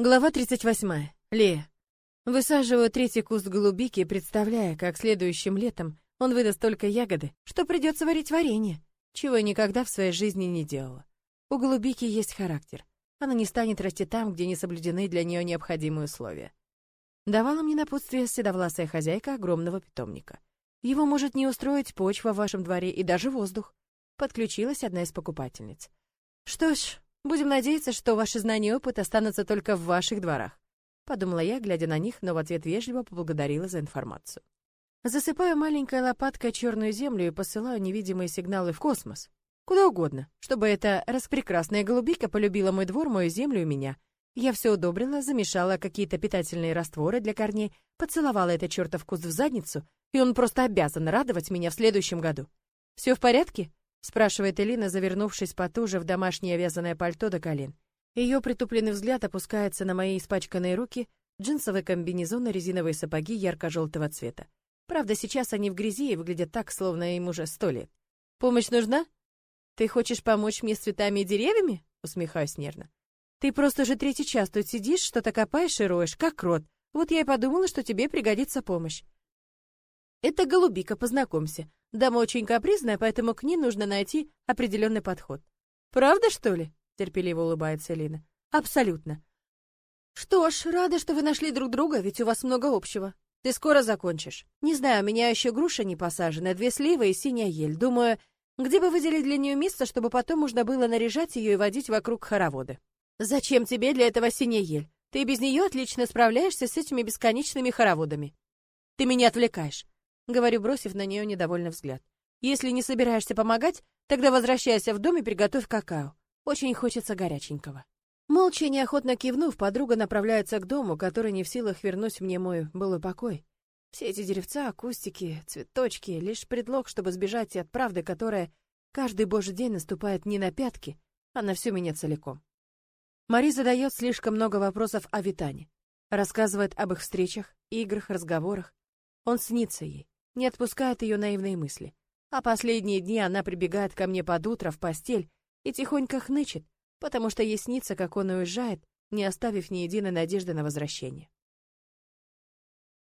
Глава 38. Лея. Высаживаю третий куст голубики, представляя, как следующим летом он выдаст только ягоды, что придется варить варенье, чего я никогда в своей жизни не делала. У голубики есть характер. Она не станет расти там, где не соблюдены для нее необходимые условия. Давала мне напутствие седовласая хозяйка огромного питомника. Его может не устроить почва в вашем дворе и даже воздух. Подключилась одна из покупательниц. Что ж, Будем надеяться, что ваши знания и опыт останутся только в ваших дворах. Подумала я, глядя на них, но в ответ вежливо поблагодарила за информацию. Засыпаю маленькой лопаткой черную землю и посылаю невидимые сигналы в космос. Куда угодно, чтобы эта распрекрасная голубика полюбила мой двор, мою землю и меня. Я все удобрила, замешала какие-то питательные растворы для корней, поцеловала этот чертов куст в задницу, и он просто обязан радовать меня в следующем году. Все в порядке? Спрашивает Элина, завернувшись потуже в домашнее вязаное пальто до колен. Ее притупленный взгляд опускается на мои испачканные руки, джинсовый комбинезон и резиновые сапоги ярко-желтого цвета. Правда, сейчас они в грязи и выглядят так, словно им уже сто лет. «Помощь нужна? Ты хочешь помочь мне с цветами и деревьями?» Усмехаюсь нервно. «Ты просто уже третий час тут сидишь, что-то копаешь и роешь, как крот. Вот я и подумала, что тебе пригодится помощь». «Это голубика, познакомься. Дама очень капризная, поэтому к ней нужно найти определенный подход. Правда, что ли? терпеливо улыбается Элина. Абсолютно. Что ж, рада, что вы нашли друг друга, ведь у вас много общего. Ты скоро закончишь. Не знаю, у меня еще груша не посажена, две сливы и синяя ель. Думаю, где бы выделить для нее место, чтобы потом можно было наряжать ее и водить вокруг хороводы. Зачем тебе для этого синяя ель? Ты без нее отлично справляешься с этими бесконечными хороводами. Ты меня отвлекаешь говорю, бросив на нее недовольный взгляд. Если не собираешься помогать, тогда возвращайся в дом и приготовь какао. Очень хочется горяченького. Молча и неохотно кивнув, подруга направляется к дому, который не в силах вернуть мне мой былой покой. Все эти деревца, кустики, цветочки — лишь предлог, чтобы сбежать от правды, которая каждый божий день наступает не на пятки, а на всю меня целиком. Мари задает слишком много вопросов о Витане. Рассказывает об их встречах, играх, разговорах. Он снится ей не отпускает ее наивные мысли. А последние дни она прибегает ко мне под утро в постель и тихонько хнычет, потому что ей снится, как он уезжает, не оставив ни единой надежды на возвращение.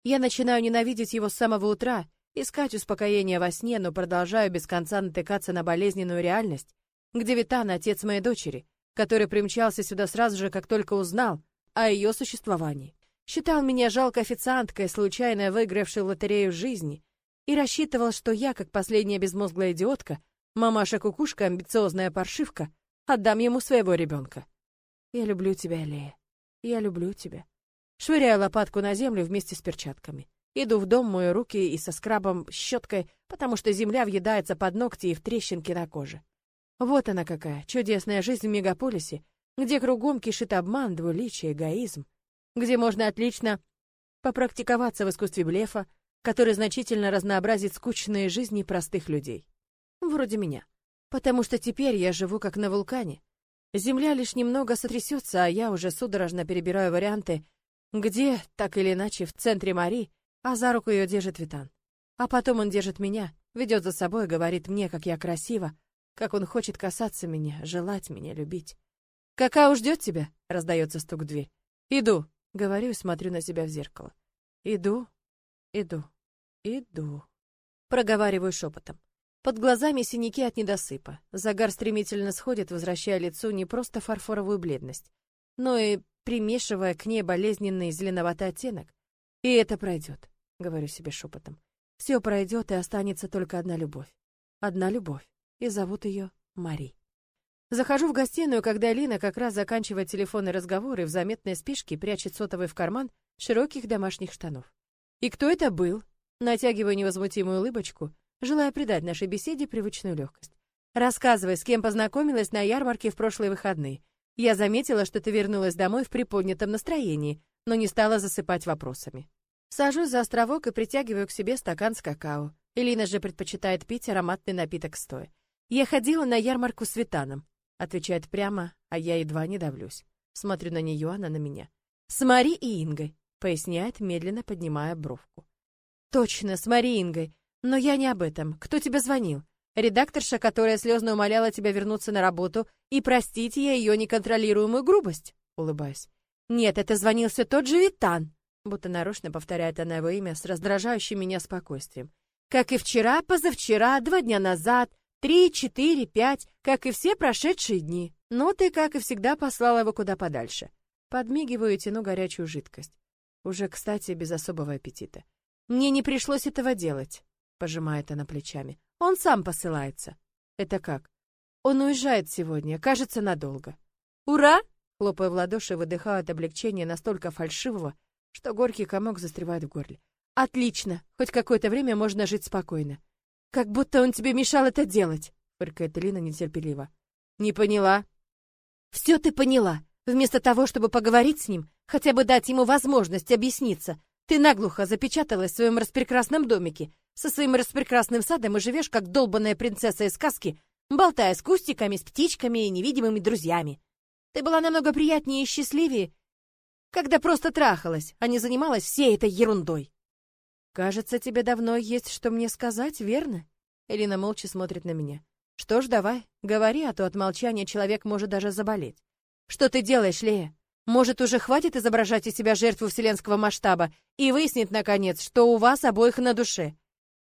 Я начинаю ненавидеть его с самого утра, искать успокоения во сне, но продолжаю без конца натыкаться на болезненную реальность, где Витан, отец моей дочери, который примчался сюда сразу же, как только узнал о ее существовании. Считал меня жалкой официанткой, случайно выигравшей лотерею жизни, и рассчитывал, что я, как последняя безмозглая идиотка, мамаша-кукушка, амбициозная паршивка, отдам ему своего ребенка. Я люблю тебя, Лея. Я люблю тебя. Швыряю лопатку на землю вместе с перчатками. Иду в дом, мою руки и со скрабом, щеткой, потому что земля въедается под ногти и в трещинки на коже. Вот она какая, чудесная жизнь в мегаполисе, где кругом кишит обман, двуличие, эгоизм, где можно отлично попрактиковаться в искусстве блефа, который значительно разнообразит скучные жизни простых людей. Вроде меня. Потому что теперь я живу как на вулкане. Земля лишь немного сотрясется, а я уже судорожно перебираю варианты, где, так или иначе, в центре Мари, а за руку ее держит Витан. А потом он держит меня, ведет за собой, говорит мне, как я красива, как он хочет касаться меня, желать меня, любить. «Какао ждет тебя?» — раздается стук в дверь. «Иду», — говорю и смотрю на себя в зеркало. «Иду, иду». «Иду», — проговариваю шепотом. Под глазами синяки от недосыпа. Загар стремительно сходит, возвращая лицу не просто фарфоровую бледность, но и примешивая к ней болезненный зеленоватый оттенок. «И это пройдет», — говорю себе шепотом. «Все пройдет, и останется только одна любовь. Одна любовь. И зовут ее Мари». Захожу в гостиную, когда Лина как раз заканчивает телефонный разговор и в заметной спешке прячет сотовый в карман широких домашних штанов. «И кто это был?» Натягиваю невозмутимую улыбочку, желая придать нашей беседе привычную легкость. Рассказывай, с кем познакомилась на ярмарке в прошлые выходные. Я заметила, что ты вернулась домой в приподнятом настроении, но не стала засыпать вопросами. Сажусь за островок и притягиваю к себе стакан с какао. Элина же предпочитает пить ароматный напиток стоя. Я ходила на ярмарку с Витаном, отвечает прямо, а я едва не давлюсь. Смотрю на нее, она на меня. С Мари и Ингой, поясняет, медленно поднимая бровку. Точно, с Мариингой. Но я не об этом. Кто тебе звонил? Редакторша, которая слезно умоляла тебя вернуться на работу и простить ей ее неконтролируемую грубость? Улыбаюсь. Нет, это звонил все тот же Витан, будто нарочно повторяет она его имя с раздражающим меня спокойствием. Как и вчера, позавчера, два дня назад, три, четыре, пять, как и все прошедшие дни. Но ты, как и всегда, послала его куда подальше. Подмигиваю и тяну горячую жидкость. Уже, кстати, без особого аппетита. Мне не пришлось этого делать, пожимает она плечами. Он сам посылается. Это как? Он уезжает сегодня, кажется, надолго. Ура! Хлопая в ладоши, выдыхаю от облегчения настолько фальшивого, что горький комок застревает в горле. Отлично, хоть какое-то время можно жить спокойно. Как будто он тебе мешал это делать, фыркает Лина нетерпеливо. Не поняла. Все ты поняла. Вместо того, чтобы поговорить с ним, хотя бы дать ему возможность объясниться, ты наглухо запечаталась в своем распрекрасном домике, со своим распрекрасным садом и живешь, как долбанная принцесса из сказки, болтая с кустиками, с птичками и невидимыми друзьями. Ты была намного приятнее и счастливее, когда просто трахалась, а не занималась всей этой ерундой. Кажется, тебе давно есть что мне сказать, верно? Элина молча смотрит на меня. Что ж, давай, говори, а то от молчания человек может даже заболеть. Что ты делаешь, Лея? Может, уже хватит изображать из себя жертву вселенского масштаба и выяснить, наконец, что у вас обоих на душе?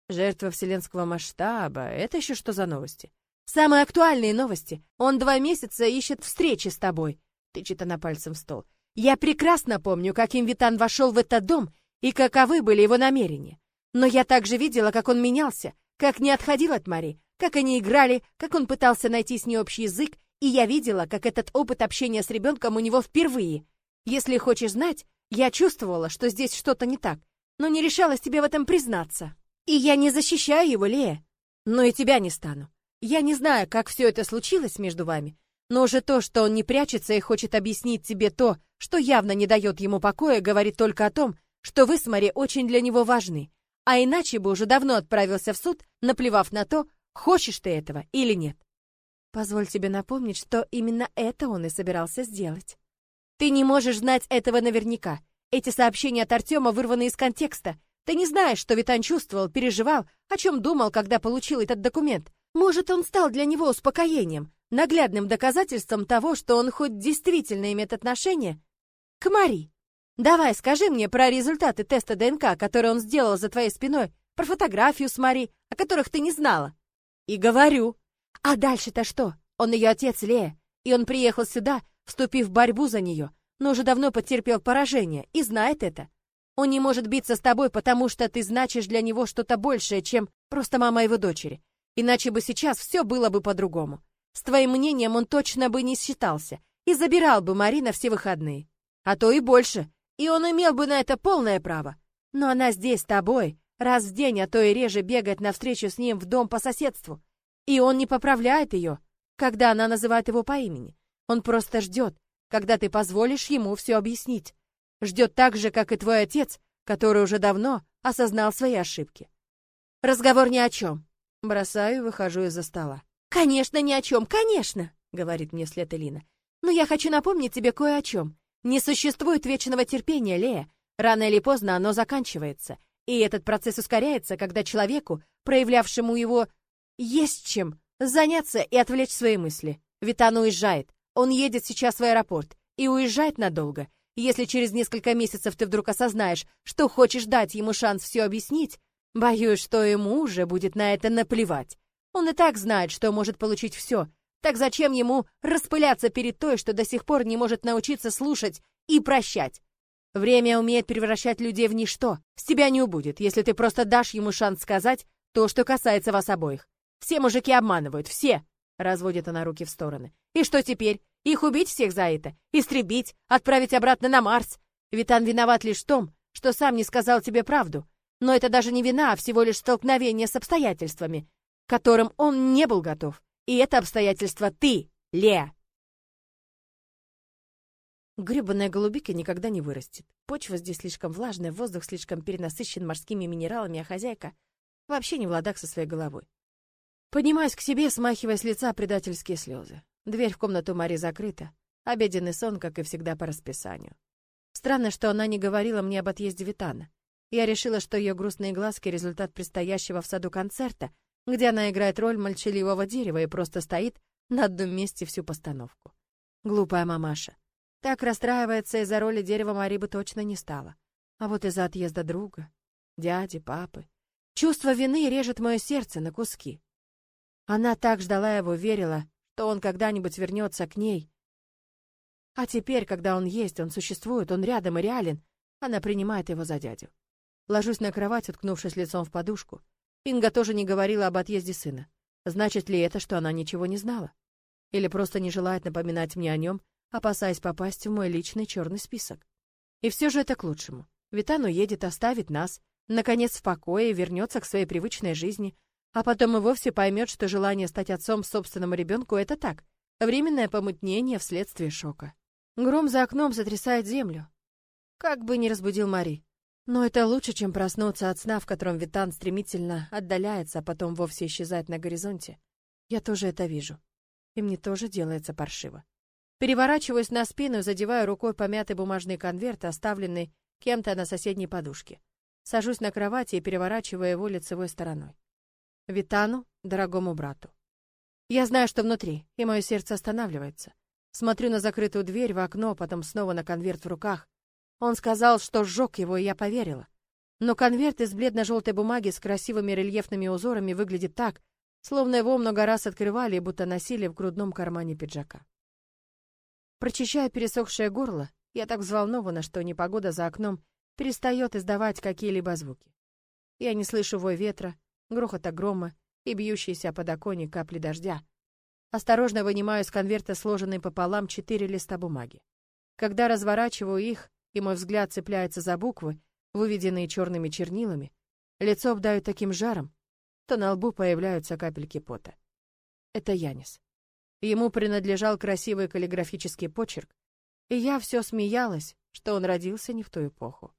Жертва вселенского масштаба — это еще что за новости? Самые актуальные новости. Он два месяца ищет встречи с тобой. Тычет она пальцем в стол. Я прекрасно помню, как Инвитан вошел в этот дом и каковы были его намерения. Но я также видела, как он менялся, как не отходил от Мари, как они играли, как он пытался найти с ней общий язык, и я видела, как этот опыт общения с ребенком у него впервые. Если хочешь знать, я чувствовала, что здесь что-то не так, но не решалась тебе в этом признаться. И я не защищаю его, Лея, но и тебя не стану. Я не знаю, как все это случилось между вами, но уже то, что он не прячется и хочет объяснить тебе то, что явно не дает ему покоя, говорит только о том, что вы с Мари очень для него важны, а иначе бы уже давно отправился в суд, наплевав на то, хочешь ты этого или нет. Позволь тебе напомнить, что именно это он и собирался сделать. Ты не можешь знать этого наверняка. Эти сообщения от Артема вырваны из контекста. Ты не знаешь, что Витан чувствовал, переживал, о чем думал, когда получил этот документ. Может, он стал для него успокоением, наглядным доказательством того, что он хоть действительно имеет отношение к Мари. Давай, скажи мне про результаты теста ДНК, который он сделал за твоей спиной, про фотографию с Мари, о которых ты не знала. И говорю. А дальше-то что? Он ее отец Лея, и он приехал сюда, вступив в борьбу за нее, но уже давно потерпел поражение и знает это. Он не может биться с тобой, потому что ты значишь для него что-то большее, чем просто мама его дочери. Иначе бы сейчас все было бы по-другому. С твоим мнением он точно бы не считался и забирал бы Марина все выходные. А то и больше. И он имел бы на это полное право. Но она здесь с тобой, раз в день, а то и реже бегает навстречу с ним в дом по соседству. И он не поправляет ее, когда она называет его по имени. Он просто ждет, когда ты позволишь ему все объяснить. Ждет так же, как и твой отец, который уже давно осознал свои ошибки. Разговор ни о чем. Бросаю и выхожу из-за стола. «Конечно, ни о чем, конечно!» — говорит мне вслед Элина. «Но я хочу напомнить тебе кое о чем. Не существует вечного терпения, Лея. Рано или поздно оно заканчивается. И этот процесс ускоряется, когда человеку, проявлявшему его, есть чем заняться и отвлечь свои мысли. Витан уезжает. Он едет сейчас в аэропорт и уезжает надолго. Если через несколько месяцев ты вдруг осознаешь, что хочешь дать ему шанс все объяснить, Боюсь, что ему уже будет на это наплевать. Он и так знает, что может получить все. Так зачем ему распыляться перед той, что до сих пор не может научиться слушать и прощать? Время умеет превращать людей в ничто. С тебя не убудет, если ты просто дашь ему шанс сказать то, что касается вас обоих. Все мужики обманывают, все!» Разводит она руки в стороны. «И что теперь? Их убить всех за это? Истребить? Отправить обратно на Марс? Витан виноват лишь в том, что сам не сказал тебе правду. Но это даже не вина, а всего лишь столкновение с обстоятельствами, к которым он не был готов. И это обстоятельство ты, Леа. Гребаная голубика никогда не вырастет. Почва здесь слишком влажная, воздух слишком перенасыщен морскими минералами, а хозяйка вообще не в ладах со своей головой. Поднимаюсь к себе, смахивая с лица предательские слезы. Дверь в комнату Мари закрыта. Обеденный сон, как и всегда, по расписанию. Странно, что она не говорила мне об отъезде Витана. Я решила, что ее грустные глазки — результат предстоящего в саду концерта, где она играет роль молчаливого дерева и просто стоит на одном месте всю постановку. Глупая мамаша. Так расстраивается из-за роли дерева Мари бы точно не стала. А вот из-за отъезда друга, дяди, папы. Чувство вины режет мое сердце на куски. Она так ждала его, верила, что он когда-нибудь вернется к ней. А теперь, когда он есть, он существует, он рядом и реален, она принимает его за дядю. Ложусь на кровать, уткнувшись лицом в подушку. Инга тоже не говорила об отъезде сына. Значит ли это, что она ничего не знала? Или просто не желает напоминать мне о нем, опасаясь попасть в мой личный черный список? И все же это к лучшему. Витан уедет, оставит нас, наконец в покое, вернется к своей привычной жизни, а потом и вовсе поймет, что желание стать отцом собственному ребенку — это так, временное помутнение вследствие шока. Гром за окном сотрясает землю. Как бы ни разбудил Мари. Но это лучше, чем проснуться от сна, в котором Витан стремительно отдаляется, а потом вовсе исчезает на горизонте. Я тоже это вижу. И мне тоже делается паршиво. Переворачиваюсь на спину задеваю рукой помятый бумажный конверт, оставленный кем-то на соседней подушке. Сажусь на кровати и переворачиваю его лицевой стороной. Витану, дорогому брату. Я знаю, что внутри, и мое сердце останавливается. Смотрю на закрытую дверь в окно, потом снова на конверт в руках. Он сказал, что сжег его, и я поверила. Но конверт из бледно-желтой бумаги с красивыми рельефными узорами выглядит так, словно его много раз открывали и будто носили в грудном кармане пиджака. Прочищая пересохшее горло, я так взволнована, что непогода за окном перестает издавать какие-либо звуки. Я не слышу вой ветра, грохота грома и бьющиеся по подоконник капли дождя. Осторожно вынимаю из конверта сложенные пополам четыре листа бумаги. Когда разворачиваю их, и мой взгляд цепляется за буквы, выведенные черными чернилами, лицо обдают таким жаром, то на лбу появляются капельки пота. Это Янис. Ему принадлежал красивый каллиграфический почерк, и я все смеялась, что он родился не в ту эпоху.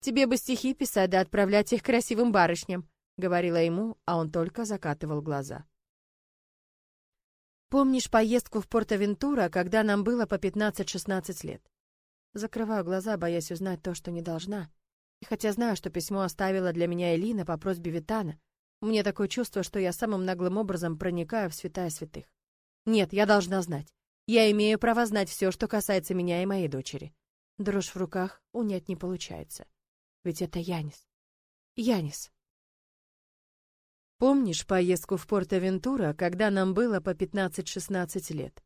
«Тебе бы стихи писать да отправлять их красивым барышням», — говорила ему, а он только закатывал глаза. «Помнишь поездку в Порто-Вентура, когда нам было по 15-16 лет? Закрываю глаза, боясь узнать то, что не должна. И хотя знаю, что письмо оставила для меня Элина по просьбе Витана, у меня такое чувство, что я самым наглым образом проникаю в святая святых. Нет, я должна знать. Я имею право знать все, что касается меня и моей дочери. Дрожь в руках унять не получается. Ведь это Янис. Янис. Помнишь поездку в Порто-Вентура, когда нам было по 15-16 лет?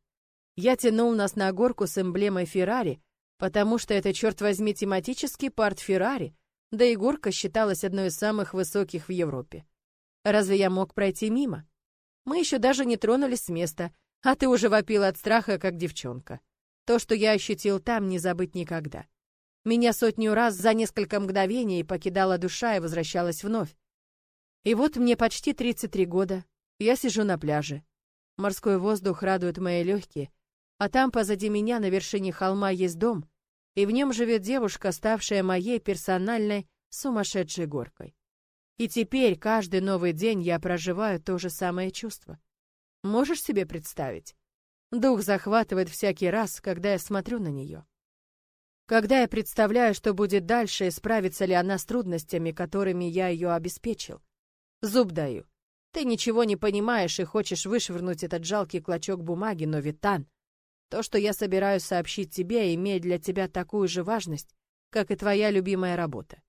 Я тянул нас на горку с эмблемой Феррари, потому что это, черт возьми, тематический парт Феррари, да и горка считалась одной из самых высоких в Европе. Разве я мог пройти мимо? Мы еще даже не тронулись с места, а ты уже вопил от страха, как девчонка. То, что я ощутил там, не забыть никогда. Меня сотню раз за несколько мгновений покидала душа и возвращалась вновь. И вот мне почти 33 года, я сижу на пляже. Морской воздух радует мои легкие, а там позади меня на вершине холма есть дом, и в нем живет девушка, ставшая моей персональной сумасшедшей горкой. И теперь каждый новый день я проживаю то же самое чувство. Можешь себе представить? Дух захватывает всякий раз, когда я смотрю на нее. Когда я представляю, что будет дальше, и справится ли она с трудностями, которыми я ее обеспечил. Зуб даю. Ты ничего не понимаешь и хочешь вышвырнуть этот жалкий клочок бумаги, но, Витан, то, что я собираюсь сообщить тебе, имеет для тебя такую же важность, как и твоя любимая работа.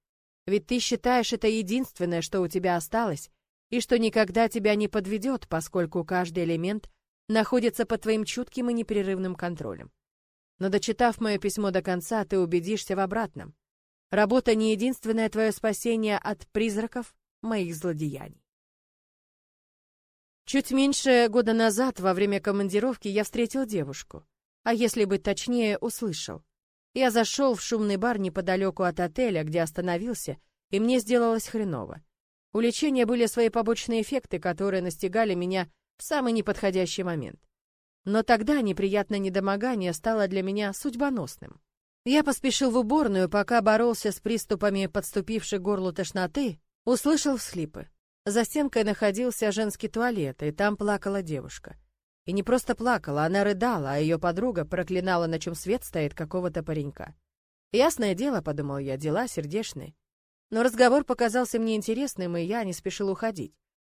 Ведь ты считаешь это единственное, что у тебя осталось, и что никогда тебя не подведет, поскольку каждый элемент находится под твоим чутким и непрерывным контролем. Но дочитав мое письмо до конца, ты убедишься в обратном. Работа не единственное твое спасение от призраков моих злодеяний. Чуть меньше года назад, во время командировки, я встретил девушку а если быть точнее, услышал. Я зашел в шумный бар неподалеку от отеля, где остановился, и мне сделалось хреново. У лечения были свои побочные эффекты, которые настигали меня в самый неподходящий момент. Но тогда неприятное недомогание стало для меня судьбоносным. Я поспешил в уборную, пока боролся с приступами подступившей горлу тошноты, услышал всхлипы. За стенкой находился женский туалет, и там плакала девушка. И не просто плакала, она рыдала, а ее подруга проклинала, на чем свет стоит какого-то паренька. Ясное дело, подумал я, дела сердечные. Но разговор показался мне интересным, и я не спешил уходить.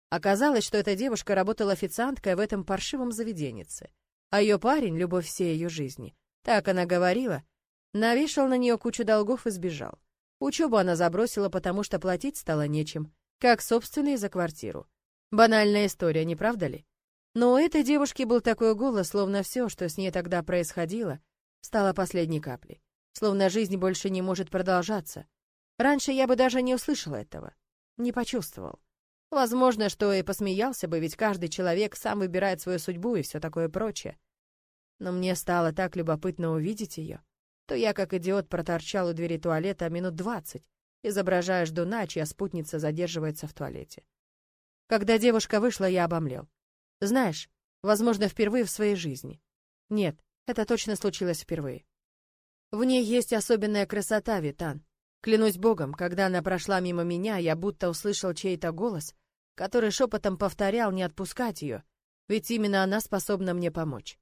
Оказалось, что эта девушка работала официанткой в этом паршивом заведенице, а ее парень, любовь всей ее жизни, Так она говорила. Навешал на нее кучу долгов и сбежал. Учебу она забросила, потому что платить стало нечем, как собственные за квартиру. Банальная история, не правда ли? Но у этой девушки был такой голос, словно все, что с ней тогда происходило, стало последней каплей. Словно жизнь больше не может продолжаться. Раньше я бы даже не услышал этого. Не почувствовал. Возможно, что и посмеялся бы, ведь каждый человек сам выбирает свою судьбу и все такое прочее. Но мне стало так любопытно увидеть ее, то я, как идиот, проторчал у двери туалета минут двадцать, изображая ждуна, чья спутница задерживается в туалете. Когда девушка вышла, я обомлел. Знаешь, возможно, впервые в своей жизни. Нет, это точно случилось впервые. В ней есть особенная красота, Витан. Клянусь богом, когда она прошла мимо меня, я будто услышал чей-то голос, который шепотом повторял не отпускать ее, ведь именно она способна мне помочь.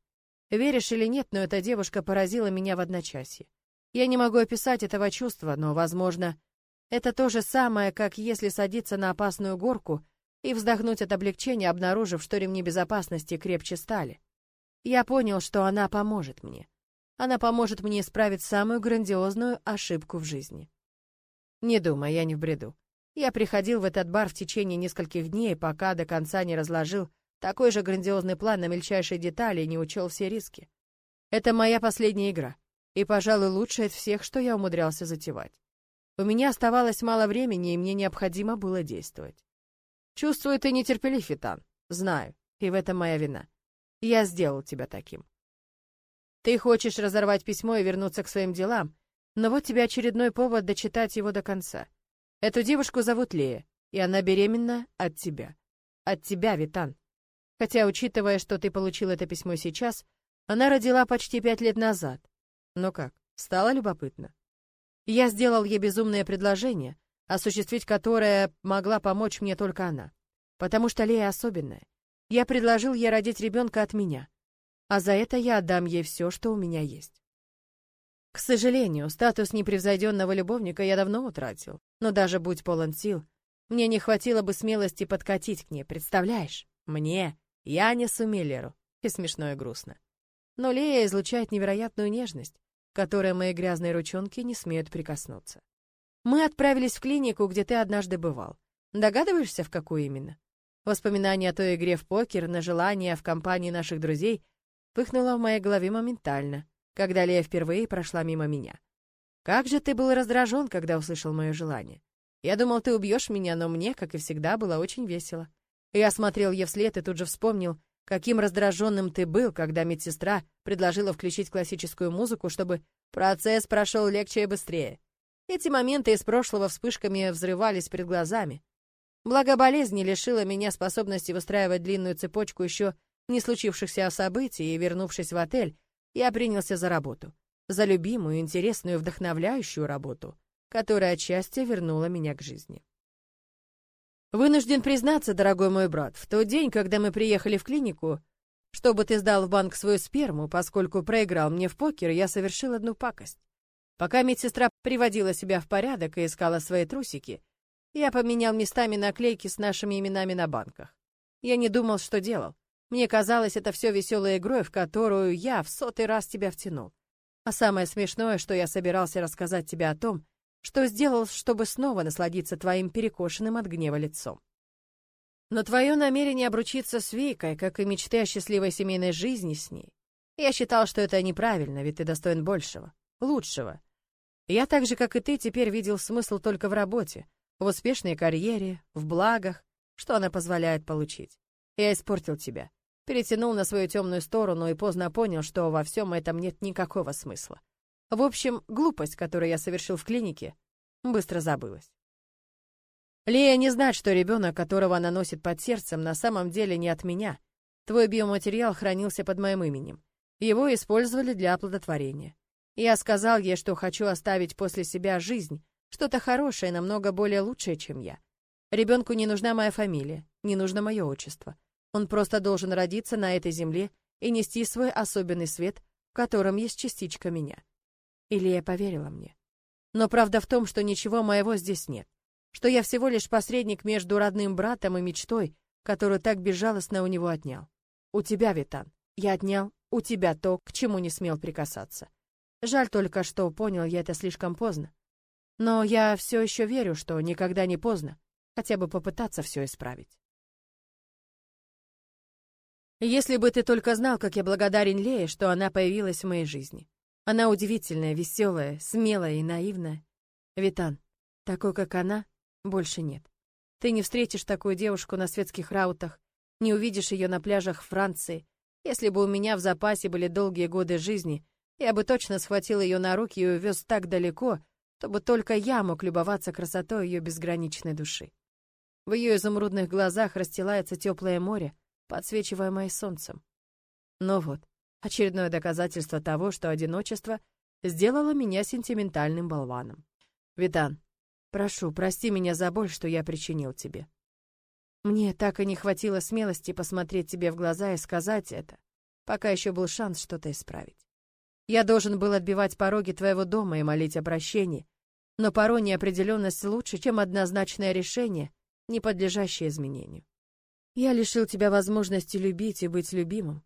Веришь или нет, но эта девушка поразила меня в одночасье. Я не могу описать этого чувства, но, возможно, это то же самое, как если садиться на опасную горку и вздохнуть от облегчения, обнаружив, что ремни безопасности крепче стали. Я понял, что она поможет мне. Она поможет мне исправить самую грандиозную ошибку в жизни. Не думай, я не в бреду. Я приходил в этот бар в течение нескольких дней, пока до конца не разложил такой же грандиозный план на мельчайшие детали не учел все риски. Это моя последняя игра, и, пожалуй, лучшая из всех, что я умудрялся затевать. У меня оставалось мало времени, и мне необходимо было действовать. Чувствую, ты нетерпелив, Фитан. Знаю, и в этом моя вина. Я сделал тебя таким. Ты хочешь разорвать письмо и вернуться к своим делам, но вот тебе очередной повод дочитать его до конца. Эту девушку зовут Лея, и она беременна от тебя. От тебя, Витан. Хотя, учитывая, что ты получил это письмо сейчас, она родила почти пять лет назад. Но как, стало любопытно? Я сделал ей безумное предложение, осуществить которое могла помочь мне только она. Потому что Лея особенная. Я предложил ей родить ребенка от меня. А за это я отдам ей все, что у меня есть. К сожалению, статус непревзойденного любовника я давно утратил, но даже будь полон сил, мне не хватило бы смелости подкатить к ней, представляешь? Мне, я не Миллеру, и смешно и грустно. Но Лея излучает невероятную нежность, которой мои грязные ручонки не смеют прикоснуться. Мы отправились в клинику, где ты однажды бывал. Догадываешься, в какую именно? Воспоминание о той игре в покер на желание в компании наших друзей пыхнуло в моей голове моментально, когда Лея впервые прошла мимо меня. Как же ты был раздражен, когда услышал мое желание. Я думал, ты убьешь меня, но мне, как и всегда, было очень весело. Я смотрел ей вслед и тут же вспомнил, каким раздраженным ты был, когда медсестра предложила включить классическую музыку, чтобы процесс прошел легче и быстрее. Эти моменты из прошлого вспышками взрывались перед глазами. Благо болезнь не лишила меня способности выстраивать длинную цепочку еще не случившихся событий, и, вернувшись в отель, я принялся за работу. За любимую, интересную, вдохновляющую работу, которая отчасти вернула меня к жизни. Вынужден признаться, дорогой мой брат, в тот день, когда мы приехали в клинику, чтобы ты сдал в банк свою сперму, поскольку проиграл мне в покер, я совершил одну пакость. Пока медсестра приводила себя в порядок и искала свои трусики, я поменял местами наклейки с нашими именами на банках. Я не думал, что делал. Мне казалось, это все веселой игрой, в которую я в сотый раз тебя втянул. А самое смешное, что я собирался рассказать тебе о том, что сделал, чтобы снова насладиться твоим перекошенным от гнева лицом. Но твое намерение обручиться с Викой, как и мечты о счастливой семейной жизни с ней, я считал, что это неправильно, ведь ты достоин большего, лучшего. Я так же, как и ты, теперь видел смысл только в работе, в успешной карьере, в благах, что она позволяет получить. Я испортил тебя перетянул на свою темную сторону и поздно понял, что во всем этом нет никакого смысла. В общем, глупость, которую я совершил в клинике, быстро забылась. Лея не знает, что ребенок, которого она носит под сердцем, на самом деле не от меня. Твой биоматериал хранился под моим именем. Его использовали для оплодотворения. Я сказал ей, что хочу оставить после себя жизнь, что-то хорошее, намного более лучшее, чем я. Ребенку не нужна моя фамилия, не нужно мое отчество. Он просто должен родиться на этой земле и нести свой особенный свет, в котором есть частичка меня. Илья поверила мне. Но правда в том, что ничего моего здесь нет, что я всего лишь посредник между родным братом и мечтой, которую так безжалостно у него отнял. У тебя, Витан, я отнял у тебя то, к чему не смел прикасаться. Жаль только, что понял я это слишком поздно. Но я все еще верю, что никогда не поздно хотя бы попытаться все исправить. Если бы ты только знал, как я благодарен Лее, что она появилась в моей жизни. Она удивительная, веселая, смелая и наивная. Витан, такой, как она, больше нет. Ты не встретишь такую девушку на светских раутах, не увидишь ее на пляжах Франции. Если бы у меня в запасе были долгие годы жизни, я бы точно схватил ее на руки и увез так далеко, чтобы только я мог любоваться красотой ее безграничной души. В ее изумрудных глазах расстилается теплое море, подсвечиваемое солнцем. Но вот, очередное доказательство того, что одиночество сделало меня сентиментальным болваном. Витан, прошу, прости меня за боль, что я причинил тебе. Мне так и не хватило смелости посмотреть тебе в глаза и сказать это, пока еще был шанс что-то исправить. Я должен был отбивать пороги твоего дома и молить о прощении, но порой неопределенность лучше, чем однозначное решение, не подлежащее изменению. Я лишил тебя возможности любить и быть любимым.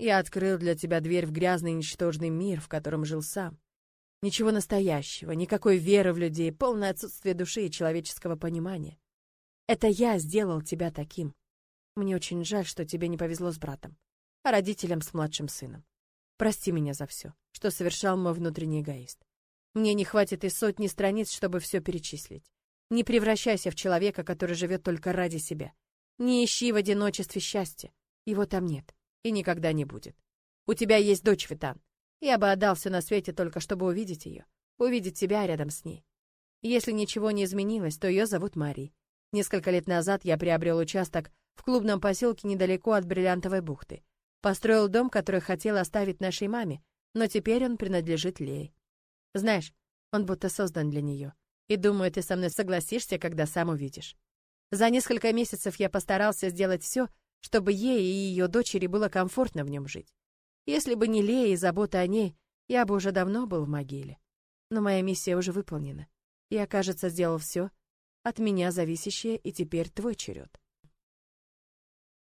Я открыл для тебя дверь в грязный ничтожный мир, в котором жил сам. Ничего настоящего, никакой веры в людей, полное отсутствие души и человеческого понимания. Это я сделал тебя таким. Мне очень жаль, что тебе не повезло с братом, а родителям с младшим сыном. Прости меня за все, что совершал мой внутренний эгоист. Мне не хватит и сотни страниц, чтобы все перечислить. Не превращайся в человека, который живет только ради себя. Не ищи в одиночестве счастья. Его там нет и никогда не будет. У тебя есть дочь, Витан. Я бы отдал все на свете только чтобы увидеть ее, увидеть тебя рядом с ней. Если ничего не изменилось, то ее зовут Мари. Несколько лет назад я приобрел участок в клубном поселке недалеко от Бриллиантовой бухты. Построил дом, который хотел оставить нашей маме, но теперь он принадлежит Лее. Знаешь, он будто создан для нее. И думаю, ты со мной согласишься, когда сам увидишь. За несколько месяцев я постарался сделать все, чтобы ей и ее дочери было комфортно в нем жить. Если бы не Лея и забота о ней, я бы уже давно был в могиле. Но моя миссия уже выполнена. Я, кажется, сделал все, от меня зависящее, и теперь твой черед.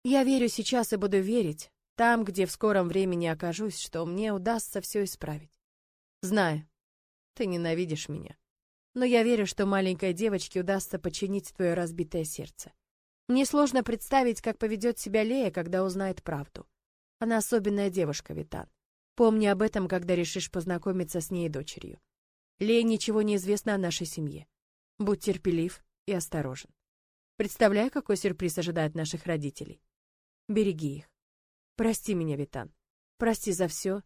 Я верю сейчас и буду верить, там, где в скором времени окажусь, что мне удастся все исправить. Знаю, ты ненавидишь меня. Но я верю, что маленькой девочке удастся починить твое разбитое сердце. Мне сложно представить, как поведет себя Лея, когда узнает правду. Она особенная девушка, Витан. Помни об этом, когда решишь познакомиться с ней и дочерью. Лее ничего не известно о нашей семье. Будь терпелив и осторожен. Представляю, какой сюрприз ожидает наших родителей. Береги их. Прости меня, Витан. Прости за все.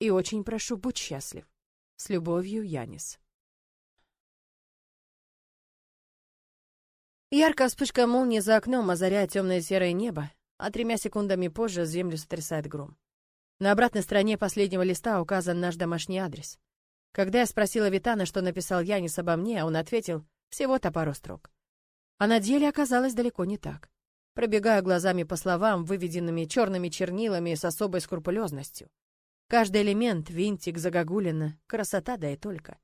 И очень прошу, будь счастлив. С любовью, Янис. Яркая вспышка молнии за окном озаряет темное серое небо, а тремя секундами позже землю сотрясает гром. На обратной стороне последнего листа указан наш домашний адрес. Когда я спросила Витана, что написал Янис обо мне, он ответил всего-то пару строк. А на деле оказалось далеко не так. Пробегаю глазами по словам, выведенными черными чернилами с особой скрупулезностью. Каждый элемент, винтик, загогулина, красота да и только.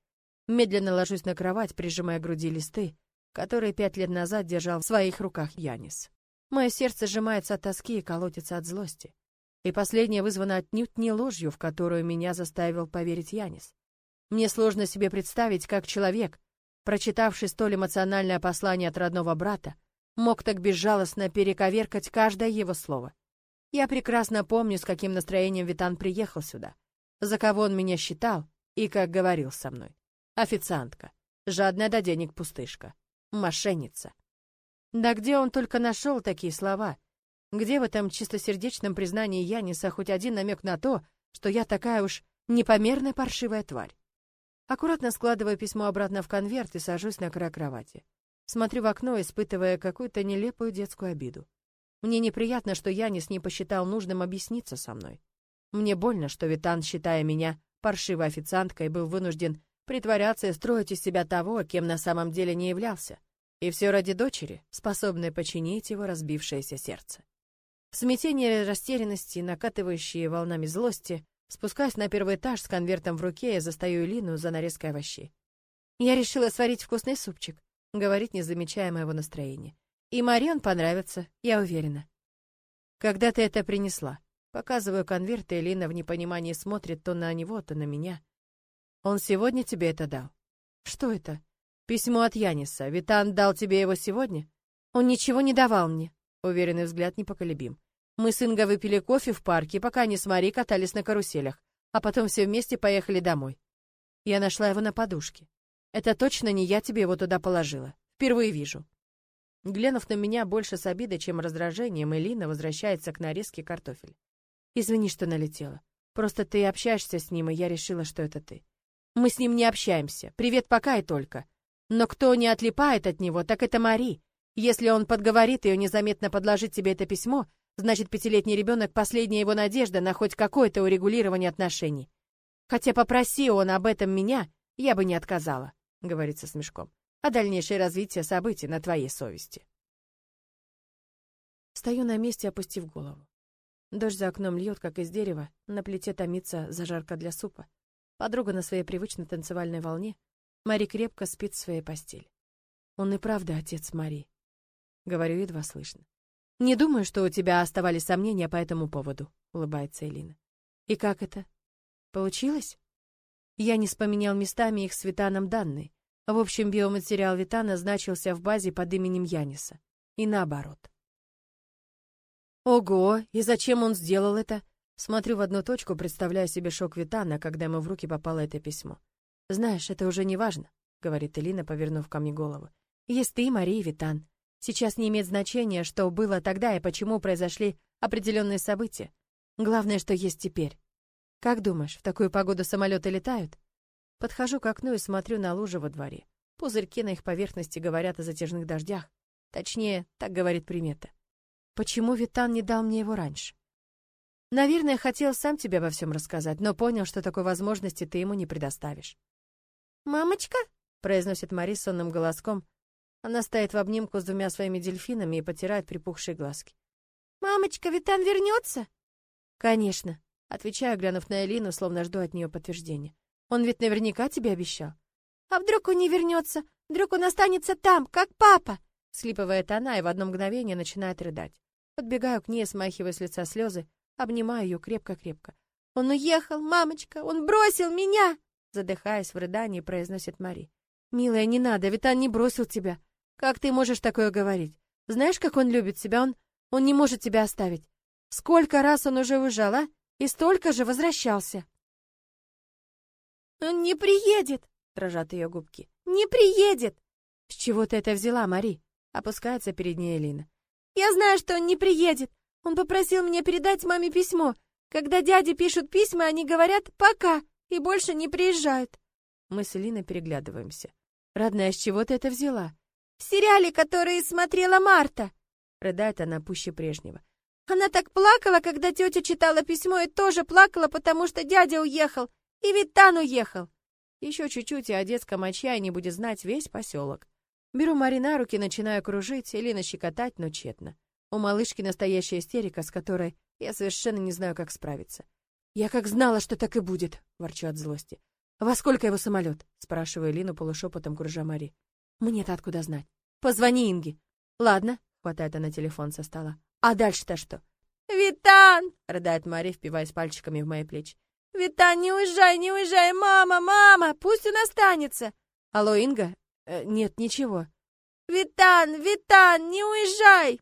Медленно ложусь на кровать, прижимая к груди листы, который пять лет назад держал в своих руках Янис. Мое сердце сжимается от тоски и колотится от злости. И последнее вызвано отнюдь не ложью, в которую меня заставил поверить Янис. Мне сложно себе представить, как человек, прочитавший столь эмоциональное послание от родного брата, мог так безжалостно перековеркать каждое его слово. Я прекрасно помню, с каким настроением Витан приехал сюда, за кого он меня считал и как говорил со мной. Официантка, жадная до денег пустышка мошенница. Да где он только нашел такие слова? Где в этом чистосердечном признании Яниса хоть один намек на то, что я такая уж непомерная паршивая тварь? Аккуратно складываю письмо обратно в конверт и сажусь на край кровати. Смотрю в окно, испытывая какую-то нелепую детскую обиду. Мне неприятно, что Янис не посчитал нужным объясниться со мной. Мне больно, что Витан, считая меня паршивой официанткой, был вынужден притворяться и строить из себя того, кем на самом деле не являлся. И все ради дочери, способной починить его разбившееся сердце. В смятении растерянности, накатывающие волнами злости, спускаюсь на первый этаж с конвертом в руке и застаю Лину за нарезкой овощей. Я решила сварить вкусный супчик, говорит, не замечая моего настроения. И Марион понравится, я уверена. Когда ты это принесла? Показываю конверт, и Элина в непонимании смотрит то на него, то на меня. Он сегодня тебе это дал? Что это? Письмо от Яниса. Витан дал тебе его сегодня? Он ничего не давал мне. Уверенный взгляд непоколебим. Мы с Инго выпили кофе в парке, пока они с Мари катались на каруселях, а потом все вместе поехали домой. Я нашла его на подушке. Это точно не я тебе его туда положила. Впервые вижу. Глянув на меня больше с обидой, чем раздражением, Элина возвращается к нарезке картофеля. Извини, что налетела. Просто ты общаешься с ним, и я решила, что это ты. Мы с ним не общаемся. Привет пока и только. Но кто не отлипает от него, так это Мари. Если он подговорит ее незаметно подложить тебе это письмо, значит, пятилетний ребенок — последняя его надежда на хоть какое-то урегулирование отношений. Хотя попроси он об этом меня, я бы не отказала, — говорится с мешком. А дальнейшее развитие событий на твоей совести. Стою на месте, опустив голову. Дождь за окном льет, как из дерева, на плите томится зажарка для супа. Подруга на своей привычной танцевальной волне. Мари крепко спит в своей постели. Он и правда отец Мари. Говорю едва слышно. Не думаю, что у тебя оставались сомнения по этому поводу, улыбается Элина. И как это? Получилось? Я не споменял местами их с Витаном данные. В общем, биоматериал Витана значился в базе под именем Яниса. И наоборот. Ого, и зачем он сделал это? Смотрю в одну точку, представляя себе шок Витана, когда ему в руки попало это письмо. Знаешь, это уже не важно, говорит Элина, повернув ко мне голову. Есть ты, Мария Витан. Сейчас не имеет значения, что было тогда и почему произошли определенные события. Главное, что есть теперь. Как думаешь, в такую погоду самолеты летают? Подхожу к окну и смотрю на лужи во дворе. Пузырьки на их поверхности говорят о затяжных дождях. Точнее, так говорит примета. Почему Витан не дал мне его раньше? Наверное, хотел сам тебе обо всем рассказать, но понял, что такой возможности ты ему не предоставишь. «Мамочка?» — произносит Мари сонным голоском. Она стоит в обнимку с двумя своими дельфинами и потирает припухшие глазки. «Мамочка, Витан вернется?» «Конечно», — отвечаю, глянув на Элину, словно жду от нее подтверждения. «Он ведь наверняка тебе обещал». «А вдруг он не вернется? Вдруг он останется там, как папа?» Слипывает она и в одно мгновение начинает рыдать. Подбегаю к ней, смахивая с лица слезы, обнимаю ее крепко-крепко. «Он уехал, мамочка! Он бросил меня!» Задыхаясь в рыдании, произносит Мари. «Милая, не надо, ведь он не бросил тебя. Как ты можешь такое говорить? Знаешь, как он любит тебя? Он, он не может тебя оставить. Сколько раз он уже уезжал, а? И столько же возвращался!» «Он не приедет!» — дрожат ее губки. «Не приедет!» «С чего ты это взяла, Мари?» — опускается перед ней Элина. Я знаю, что он не приедет. Он попросил меня передать маме письмо. Когда дяди пишут письма, они говорят «пока» и больше не приезжают. Мы с Элиной переглядываемся. Родная, с чего ты это взяла? В сериале, который смотрела Марта. Рыдает она пуще прежнего. Она так плакала, когда тетя читала письмо, и тоже плакала, потому что дядя уехал, и Витан уехал. Еще чуть-чуть, и о детском отчаянии будет знать весь поселок. Беру Мари на руки, начинаю кружить или щекотать, но тщетно. У малышки настоящая истерика, с которой я совершенно не знаю, как справиться. «Я как знала, что так и будет», — ворчу от злости. «Во сколько его самолет?» — спрашиваю Лину полушепотом, кружа Мари. «Мне-то откуда знать?» «Позвони Инге». «Ладно», — хватает она телефон со стола. «А дальше-то что?» «Витан!» — рыдает Мари, впиваясь пальчиками в мои плечи. «Витан, не уезжай, не уезжай! Мама, мама! Пусть он останется!» «Алло, Инга, Э, нет, ничего. Витан, Витан, не уезжай!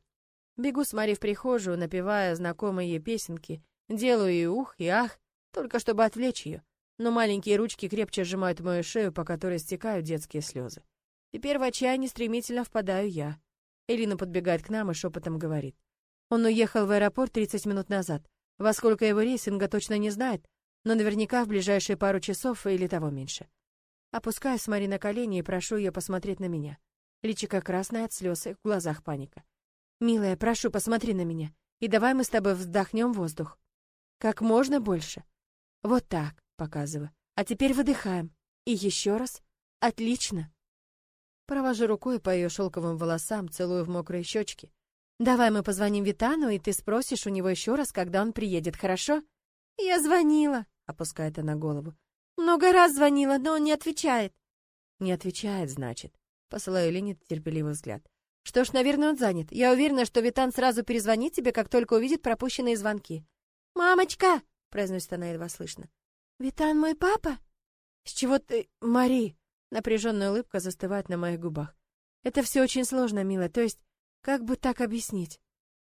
Бегу с Мари в прихожую, напевая знакомые ей песенки, делаю и ух, и ах, только чтобы отвлечь ее. Но маленькие ручки крепче сжимают мою шею, по которой стекают детские слезы. Теперь в отчаянии стремительно впадаю я. Элина подбегает к нам и шепотом говорит. Он уехал в аэропорт 30 минут назад. Во сколько его рейс, Инга точно не знает, но наверняка в ближайшие пару часов или того меньше. Опускаюсь с Мари на колени и прошу ее посмотреть на меня. Личико красное от слез и в глазах паника. «Милая, прошу, посмотри на меня, и давай мы с тобой вздохнем воздух. Как можно больше. Вот так, показываю. А теперь выдыхаем. И еще раз. Отлично!» Провожу рукой по ее шелковым волосам, целую в мокрые щечки. «Давай мы позвоним Витану, и ты спросишь у него еще раз, когда он приедет, хорошо?» «Я звонила», — опускает она голову. Много раз звонила, но он не отвечает. Не отвечает, значит. Посылаю Лене терпеливый взгляд. Что ж, наверное, он занят. Я уверена, что Витан сразу перезвонит тебе, как только увидит пропущенные звонки. «Мамочка!» — произносит она едва слышно. «Витан мой папа?» «С чего ты, Мари?» Напряженная улыбка застывает на моих губах. «Это все очень сложно, милая, то есть, как бы так объяснить?»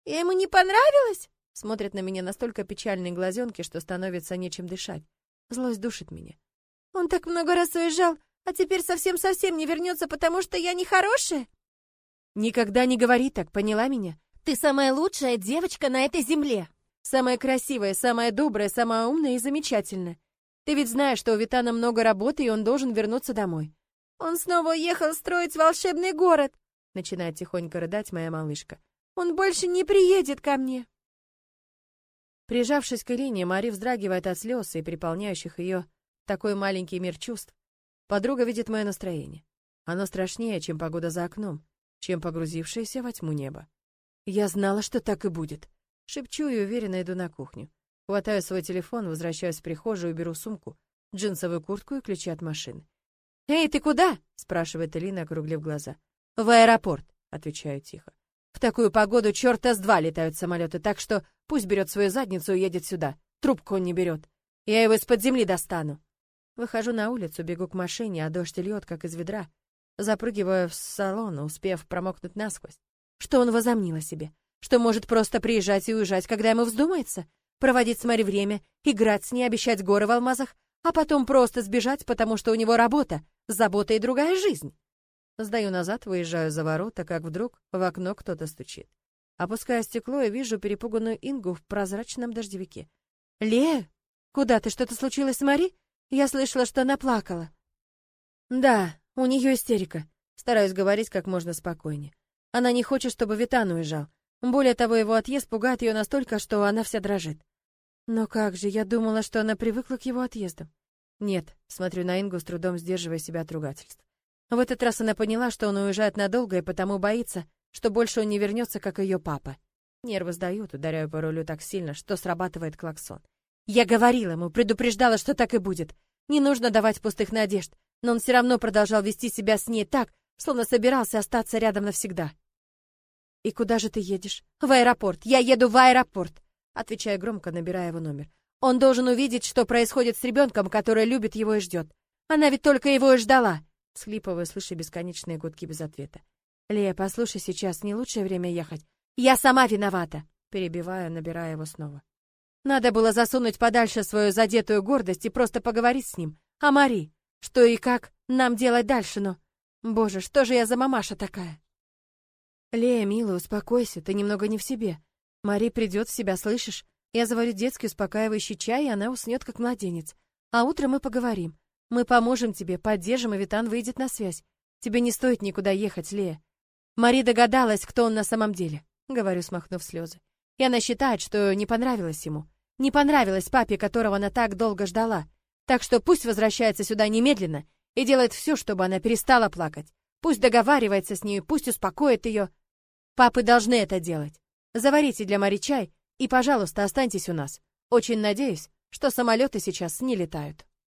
«Я ему не понравилась?» Смотрит на меня настолько печальные глазенки, что становится нечем дышать. Злость душит меня. «Он так много раз уезжал, а теперь совсем-совсем не вернется, потому что я нехорошая?» «Никогда не говори так, поняла меня? Ты самая лучшая девочка на этой земле!» Самая красивая, самая добрая, самая умная и замечательная. Ты ведь знаешь, что у Витана много работы, и он должен вернуться домой. Он снова уехал строить волшебный город, начинает тихонько рыдать моя малышка. Он больше не приедет ко мне. Прижавшись к Ирине, Мари вздрагивает от слез и переполняющих ее такой маленький мир чувств. Подруга видит мое настроение. Оно страшнее, чем погода за окном, чем погрузившееся во тьму небо. Я знала, что так и будет. Шепчу и уверенно иду на кухню. Хватаю свой телефон, возвращаюсь в прихожую, беру сумку, джинсовую куртку и ключи от машины. «Эй, ты куда?» — спрашивает Элина, округлив глаза. «В аэропорт», — отвечаю тихо. «В такую погоду черта с два летают самолеты, так что пусть берет свою задницу и едет сюда. Трубку он не берет. Я его из-под земли достану». Выхожу на улицу, бегу к машине, а дождь льет, как из ведра. Запрыгиваю в салон, успев промокнуть насквозь. Что он возомнил о себе? Что может просто приезжать и уезжать, когда ему вздумается? Проводить с Мари время, играть с ней, обещать горы в алмазах, а потом просто сбежать, потому что у него работа, забота и другая жизнь? Сдаю назад, выезжаю за ворота, как вдруг в окно кто-то стучит. Опускаю стекло и вижу перепуганную Ингу в прозрачном дождевике. «Ле, куда ты? Что-то случилось с Мари? Я слышала, что она плакала». «Да, у нее истерика». Стараюсь говорить как можно спокойнее. Она не хочет, чтобы Витан уезжал. Более того, его отъезд пугает ее настолько, что она вся дрожит. Но как же, я думала, что она привыкла к его отъездам. Нет, смотрю на Ингу, с трудом сдерживая себя от ругательств. В этот раз она поняла, что он уезжает надолго и потому боится, что больше он не вернется, как ее папа. Нервы сдают, ударяю по рулю так сильно, что срабатывает клаксон. Я говорила ему, предупреждала, что так и будет. Не нужно давать пустых надежд, но он все равно продолжал вести себя с ней так, словно собирался остаться рядом навсегда. «И куда же ты едешь?» «В аэропорт! Я еду в аэропорт!» Отвечаю громко, набирая его номер. «Он должен увидеть, что происходит с ребенком, который любит его и ждет. Она ведь только его и ждала!» Схлипываю, слыша бесконечные гудки без ответа. «Лея, послушай, сейчас не лучшее время ехать. Я сама виновата!» Перебиваю, набирая его снова. Надо было засунуть подальше свою задетую гордость и просто поговорить с ним. А Мари? Что и как нам делать дальше, но... Боже, что же я за мамаша такая? Лея, милая, успокойся, ты немного не в себе. Мари придет в себя, слышишь? Я заварю детский успокаивающий чай, и она уснет, как младенец. А утром мы поговорим. Мы поможем тебе, поддержим, и Витан выйдет на связь. Тебе не стоит никуда ехать, Лея. Мари догадалась, кто он на самом деле, говорю, смахнув слезы. И она считает, что не понравилось ему. Не понравилось папе, которого она так долго ждала. Так что пусть возвращается сюда немедленно и делает все, чтобы она перестала плакать. Пусть договаривается с ней, пусть успокоит ее. Папы должны это делать. Заварите для Мари чай и, пожалуйста, останьтесь у нас. Очень надеюсь, что самолеты сейчас не летают.